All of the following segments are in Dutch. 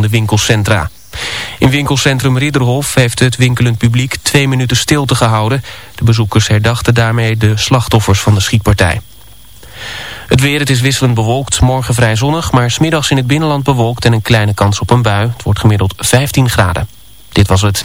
de winkelcentra. In winkelcentrum Ridderhof heeft het winkelend publiek twee minuten stilte gehouden. De bezoekers herdachten daarmee de slachtoffers van de schietpartij. Het weer, het is wisselend bewolkt, morgen vrij zonnig, maar smiddags in het binnenland bewolkt en een kleine kans op een bui. Het wordt gemiddeld 15 graden. Dit was het.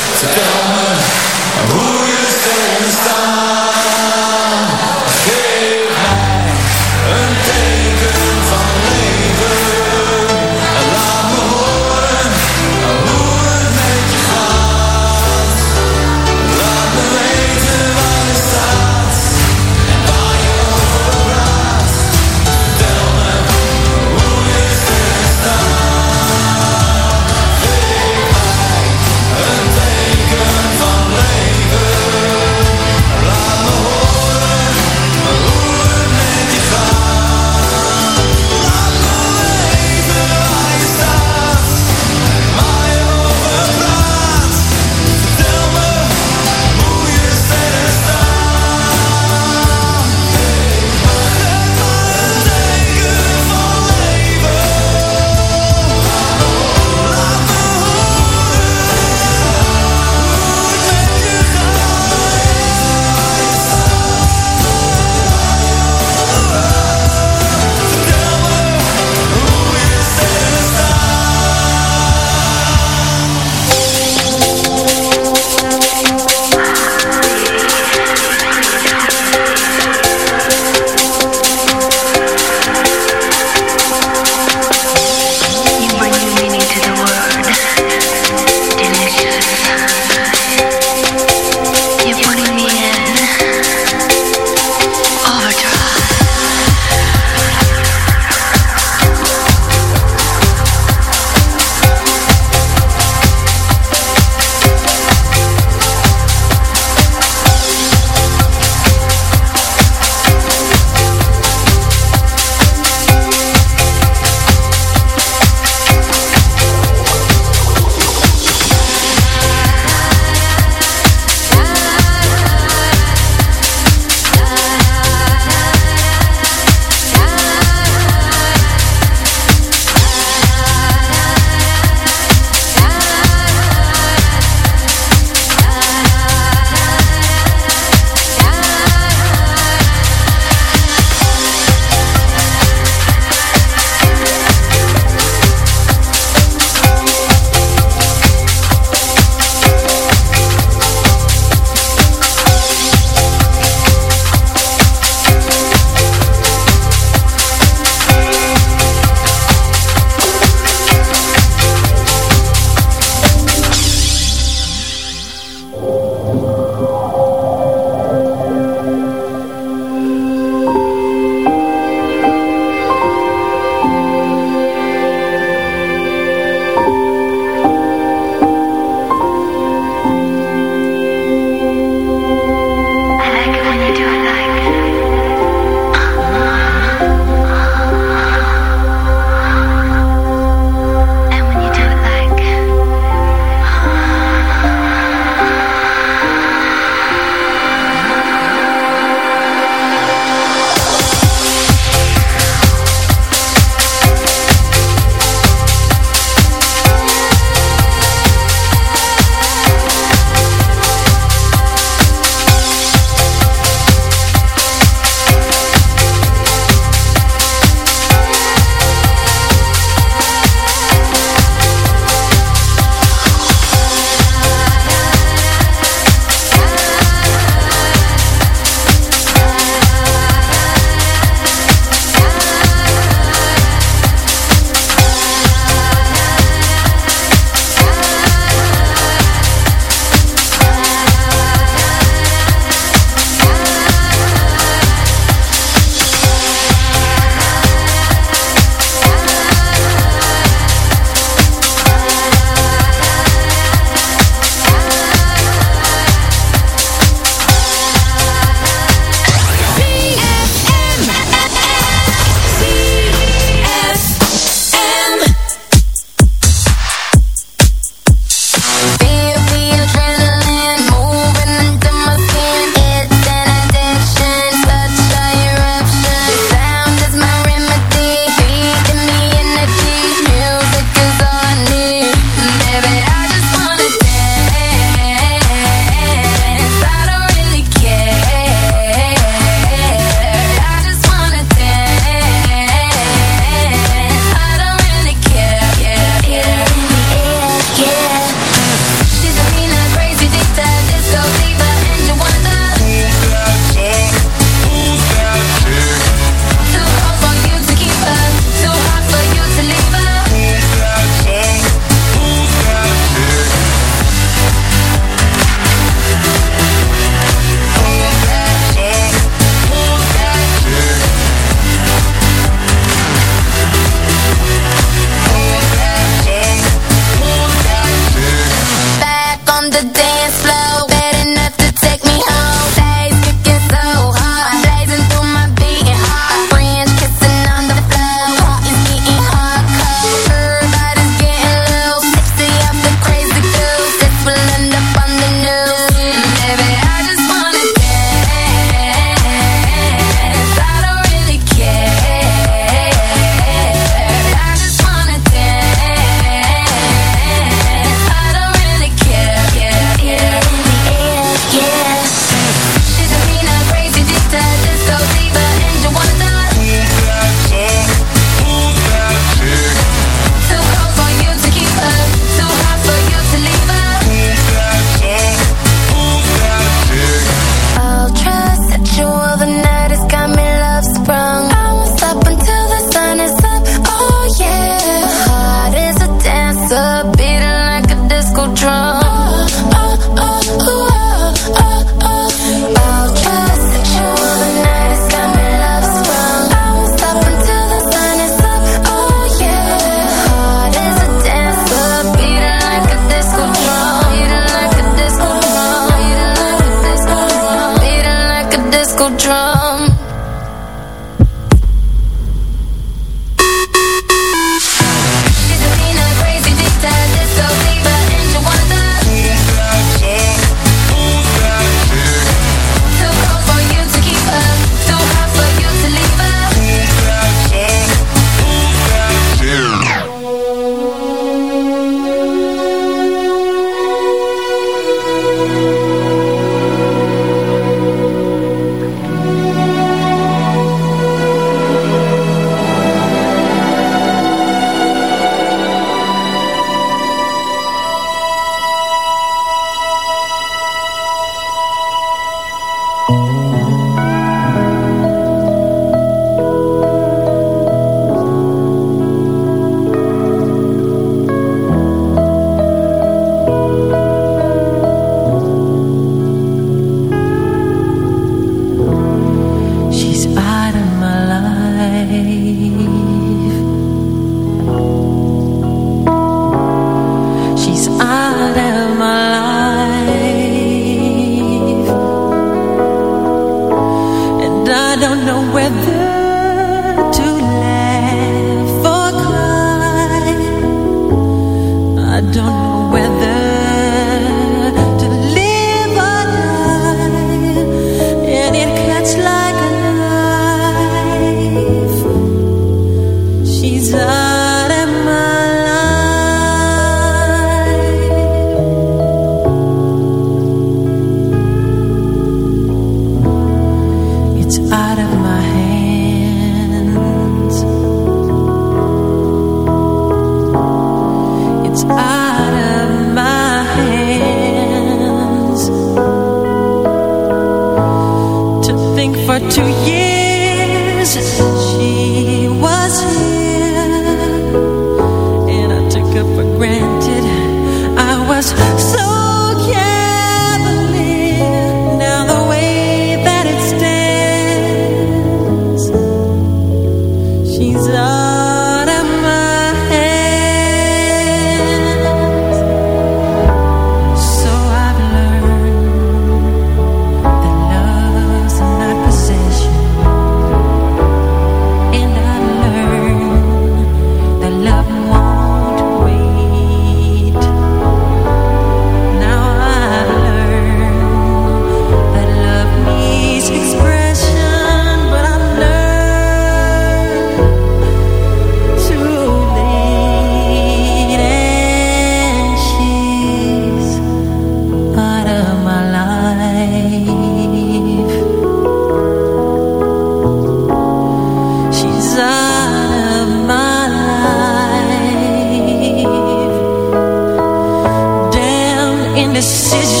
this is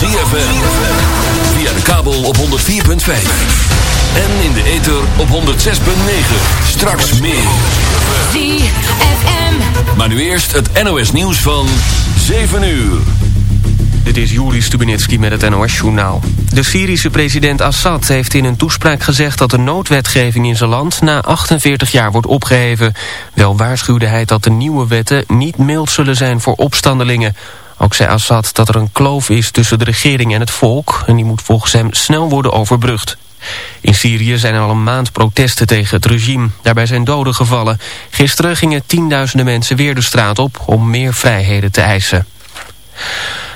ZFM. Via de kabel op 104.5. En in de ether op 106.9. Straks meer. ZFM. Maar nu eerst het NOS nieuws van 7 uur. Dit is Juri Stubenitski met het NOS-journaal. De Syrische president Assad heeft in een toespraak gezegd... dat de noodwetgeving in zijn land na 48 jaar wordt opgeheven. Wel waarschuwde hij dat de nieuwe wetten niet mild zullen zijn voor opstandelingen. Ook zei Assad dat er een kloof is tussen de regering en het volk... en die moet volgens hem snel worden overbrugd. In Syrië zijn er al een maand protesten tegen het regime. Daarbij zijn doden gevallen. Gisteren gingen tienduizenden mensen weer de straat op... om meer vrijheden te eisen.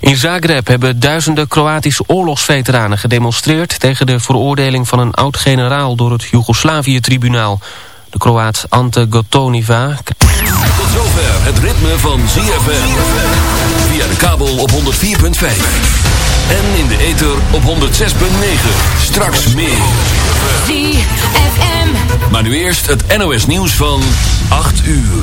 In Zagreb hebben duizenden Kroatische oorlogsveteranen gedemonstreerd... tegen de veroordeling van een oud-generaal door het Joegoslavië-tribunaal. De Kroaat Ante Gotoniva... Tot zover het ritme van ZFM. Via de kabel op 104.5. En in de ether op 106.9. Straks meer. ZFM. Maar nu eerst het NOS nieuws van 8 uur.